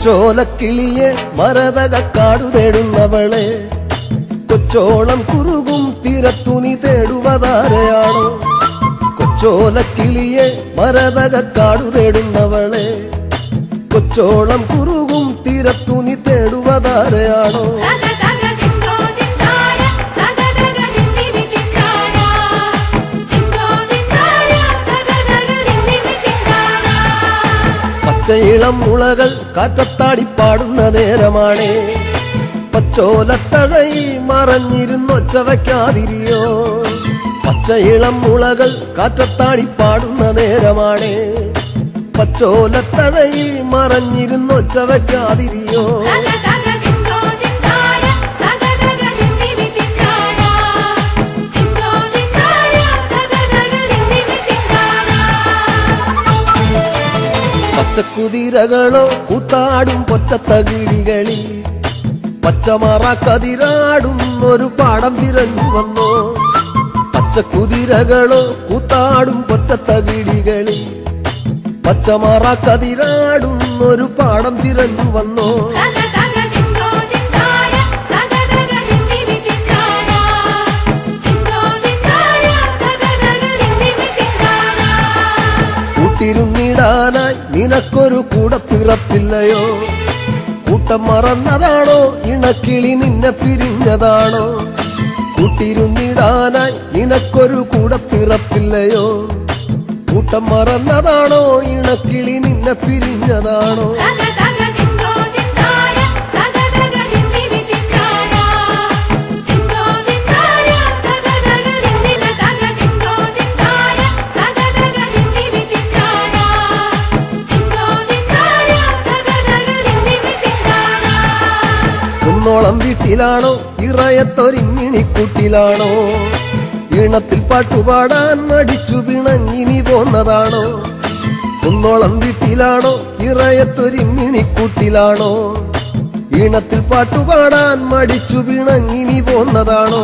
കൊച്ചോലക്കിളിയെ മരതക കാടു തേടുന്നവളെ. കൊച്ചോളം കുറുകും തിരത്തുനി തേടുവതാരയാണോ? കൊച്ചോലക്കിളിയെ മരതക കാടു തേടുന്നവളെ. കൊച്ചോളം കുറുകും തിരത്തുനി തേടുവതാരയാണോ? പച്ചയിളം മുളകൾ കാറ്റത്താടി പാടുന്ന നേരമാണേ. പച്ചോലത്തഴയി മറഞ്ഞിരുന്നൊച്ച പച്ച ഇളം മുളകൾ കാറ്റത്താടി പാടുന്ന നേരമാണ്. പച്ചോലത്തഴയി മറഞ്ഞിരുന്നൊച്ച വയ്ക്കാതിരിയോ പച്ചക്കുതിരകളോ കൂത്താടും പൊറ്റത്തകിടികളിൽ പച്ചമറ കതിരാടും ഒരു പാടം തിരഞ്ഞു വന്നോ പച്ചക്കുതിരകളോ കൂത്താടും പൊറ്റത്തകിടികളിൽ പച്ചമറ കതിരാടും ഒരു പാടം തിരഞ്ഞു വന്നോ തക കൂട്ടിരുന്നിടാനായി നിനക്കൊരു കൂടെ പിറപ്പില്ലയോ കൂട്ടം മറന്നതാണോ? ഇണക്കിളി നിന്നെ പിരിഞ്ഞതാണോ? കൂട്ടിരുന്നിടാനായി നിനക്കൊരു കൂടെ പിറപ്പില്ലയോ കൂട്ടം മറന്നതാണോ? ഇണക്കിളി നിന്നെ പിരിഞ്ഞതാണോ? കുന്നോളം വീട്ടിലാണോ? ഇറയത്തൊരിങ്ങിണിക്കൂട്ടിലാണോ ഈണത്തിൽ പാട്ടുപാടാൻ മടിച്ചു പിണങ്ങിനി പോന്നതാണോ? കുന്നോളം വീട്ടിലാണോ? ഇറയത്തൊരിങ്ങിണിക്കൂട്ടിലാണോ ഈണത്തിൽ പാട്ടുപാടാൻ മടിച്ചു പിണങ്ങിനി പോന്നതാണോ?